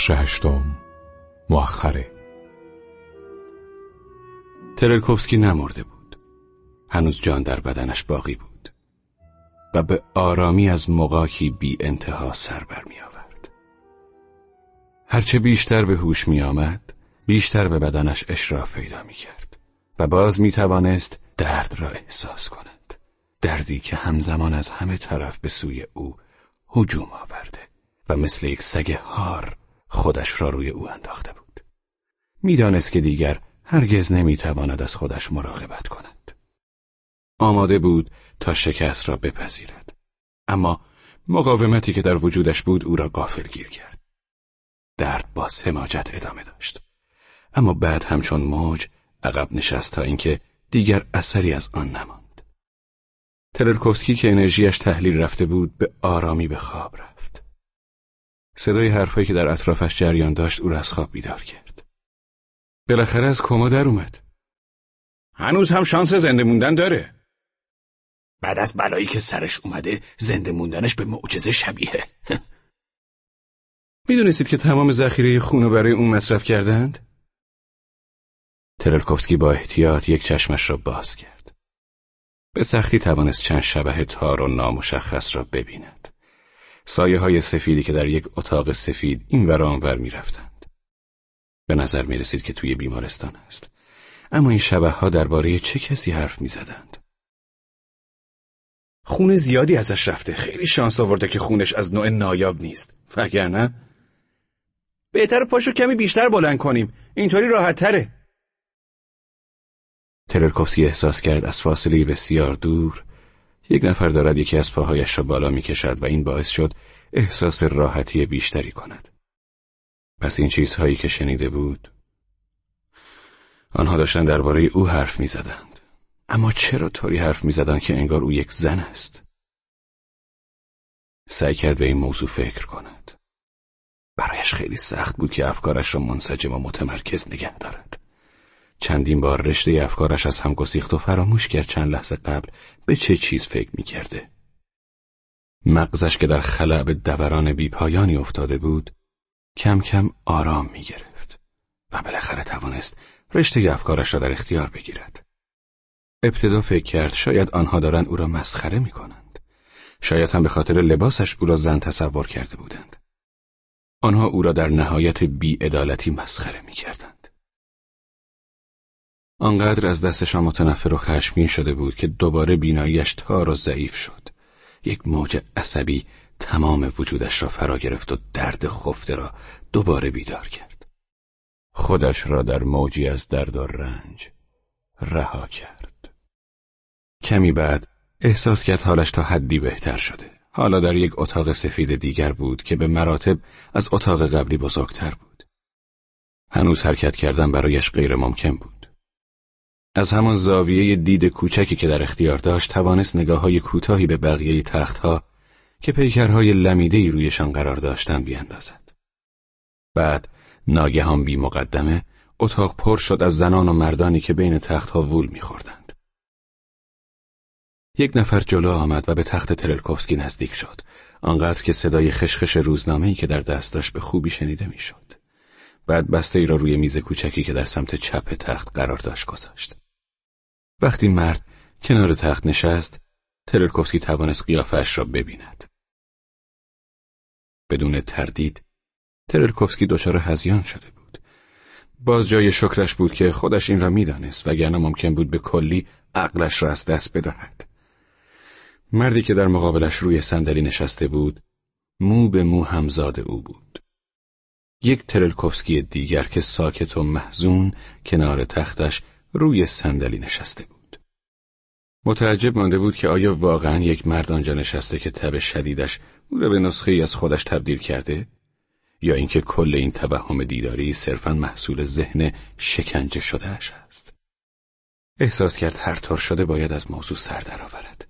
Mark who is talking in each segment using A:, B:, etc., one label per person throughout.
A: بخش هشتم. مؤخره.
B: ترلکوفسکی نمرده بود. هنوز جان در بدنش باقی بود. و به آرامی از مقاکی بی انتها سر بر می آورد. هرچه بیشتر به هوش می آمد بیشتر به بدنش اشراف پیدا می کرد. و باز می توانست درد را احساس کند. دردی که همزمان از همه طرف به سوی او هجوم آورده و مثل یک سگ هار خودش را روی او انداخته بود. می‌دانست که دیگر هرگز نمی‌تواند از خودش مراقبت کند. آماده بود تا شکست را بپذیرد. اما مقاومتی که در وجودش بود او را قافل گیر کرد. درد با سماجت ادامه داشت. اما بعد همچون موج عقب نشست تا اینکه دیگر اثری از آن نماند. ترلکوفسکی که انرژیش تحلیل رفته بود به آرامی به خواب رفت. صدای حرفایی که در اطرافش جریان داشت او را از خواب بیدار کرد. بالاخره از کما در اومد.
C: هنوز هم شانس زنده موندن داره.
D: بعد از بلایی که سرش اومده زنده موندنش به معجزه شبیه.
B: می‌دونستید که تمام ذخیره خون برای اون مصرف کردند؟ ترلکوفسکی با احتیاط یک چشمش را باز کرد. به سختی توانست چند شبه تار و نامشخص را ببیند. سایه های سفیدی که در یک اتاق سفید این ور آنور می رفتند. به نظر می رسید که توی بیمارستان است. اما این شبه ها درباره چه کسی حرف می زدند؟
C: خون زیادی ازش رفته. خیلی شانس آورده که خونش از نوع نایاب نیست. نه؟ بهتر پاشو کمی بیشتر بلند کنیم. اینطوری راحت تره.
B: احساس کرد از فاصله بسیار دور یک نفر دارد یکی از پاهایش را بالا می کشد و این باعث شد احساس راحتی بیشتری کند. پس این چیزهایی که شنیده بود آنها داشتن درباره او حرف می زدند. اما چرا طوری حرف می زدند که انگار او یک زن است؟ سعی کرد به این موضوع فکر کند. برایش خیلی سخت بود که افکارش را منسجم و متمرکز نگه دارد. چندین بار رشته افکارش از هم گسیخت و فراموش کرد چند لحظه قبل به چه چیز فکر می کرده. مغزش که در خلع به دوران بیپایانی افتاده بود کم کم آرام می گرفت و بالاخره توانست رشته افکارش را در اختیار بگیرد. ابتدا فکر کرد شاید آنها دارند او را مسخره می کنند. شاید هم به خاطر لباسش او را زن تصور کرده بودند. آنها او را در نهایت بیعدالتی مسخره می کردند. آنقدر از دستشان متنفر و خشمگین شده بود که دوباره بیناییش تار و ضعیف شد. یک موج عصبی تمام وجودش را فرا گرفت و درد خفته را دوباره بیدار کرد. خودش را در موجی از درد و رنج رها کرد. کمی بعد احساس کرد حالش تا حدی بهتر شده. حالا در یک اتاق سفید دیگر بود که به مراتب از اتاق قبلی بزرگتر بود. هنوز حرکت کردن برایش غیر ممکن بود. از همان زاویه دید کوچکی که در اختیار داشت توانست نگاه های کوتاهی به بقیه تختها که پیکرهای لمیدهی رویشان قرار داشتند بیاندازد. بعد ناگهان بی مقدمه اتاق پر شد از زنان و مردانی که بین تختها وول میخوردند. یک نفر جلو آمد و به تخت ترلکوفسکی نزدیک شد. آنقدر که صدای خشخش روزنامه‌ای که در دست داشت به خوبی شنیده می‌شد. بعد بسته ای را روی میز کوچکی که در سمت چپ تخت قرار داشت گذاشت. وقتی مرد کنار تخت نشست، ترلکوفسکی توانست قیافش را ببیند. بدون تردید، ترلکوفسکی دچار هزیان شده بود. باز جای شکرش بود که خودش این را می‌دانست وگرنه ممکن بود به کلی عقلش را از دست بدهد. مردی که در مقابلش روی صندلی نشسته بود، مو به مو همزاد او بود. یک ترلکوفسکی دیگر که ساکت و محزون کنار تختش روی صندلی نشسته بود. متعجب مانده بود که آیا واقعا یک مرد آنجا نشسته که تب شدیدش او را به نسخه از خودش تبدیل کرده؟ یا اینکه کل این توهم دیداری صرفا محصول ذهن شکنجه شدهش است؟ احساس کرد هر طور شده باید از موضوع سر درآورد.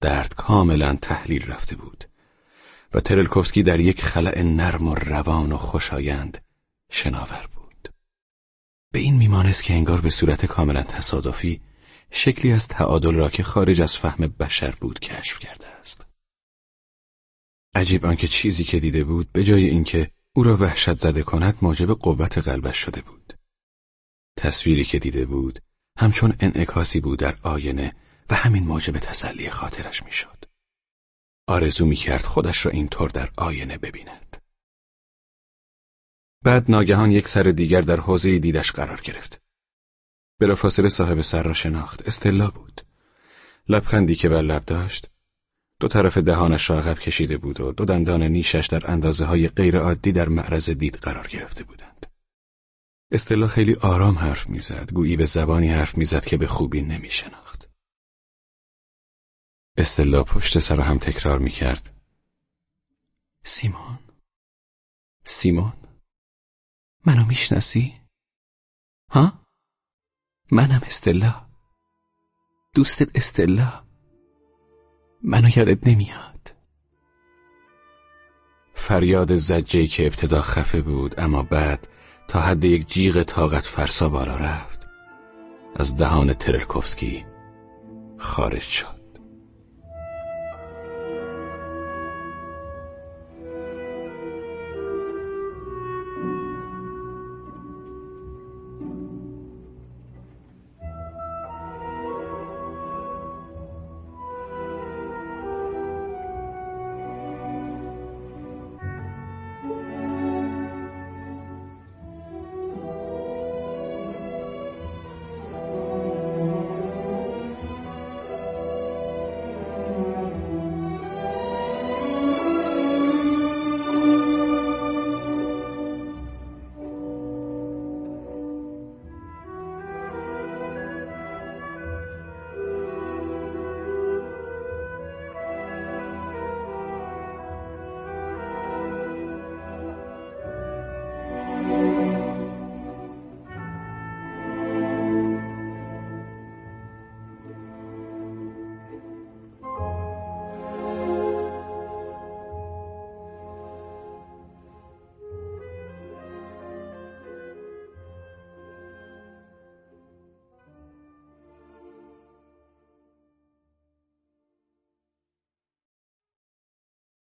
B: درد کاملا تحلیل رفته بود. و ترلکوفسکی در یک خلع نرم و روان و خوشایند شناور بود. به این میمانست که انگار به صورت کاملا تصادفی شکلی از تعادل را که خارج از فهم بشر بود کشف کرده است. عجیب آنکه چیزی که دیده بود به جای اینکه او را وحشت زده کند موجب قوت قلبش شده بود. تصویری که دیده بود همچون انعکاسی بود در آینه و همین موجب تسلی خاطرش می‌شد. آرزو می کرد خودش را اینطور در آینه ببیند. بعد ناگهان یک سر دیگر در حوزه دیدش قرار گرفت. بلافاصله صاحب سر را شناخت. استلا بود. لبخندی که بر لب داشت دو طرف دهانش را عقب کشیده بود و دو دندان نیشش در اندازه های غیر عادی در معرض دید قرار گرفته بودند. استلا خیلی آرام حرف می‌زد، گویی به زبانی حرف می‌زد که به خوبی نمی شناخت. استلا پشت سر هم تکرار می کرد. سیمون سیمون منو می‌شناسی؟ ها؟ منم استلا. دوستت استلا. منو یادت نمیاد. فریاد زجهی که ابتدا خفه بود اما بعد تا حد یک جیغ طاقت فرسا بالا رفت. از دهان ترکوفسکی خارج شد.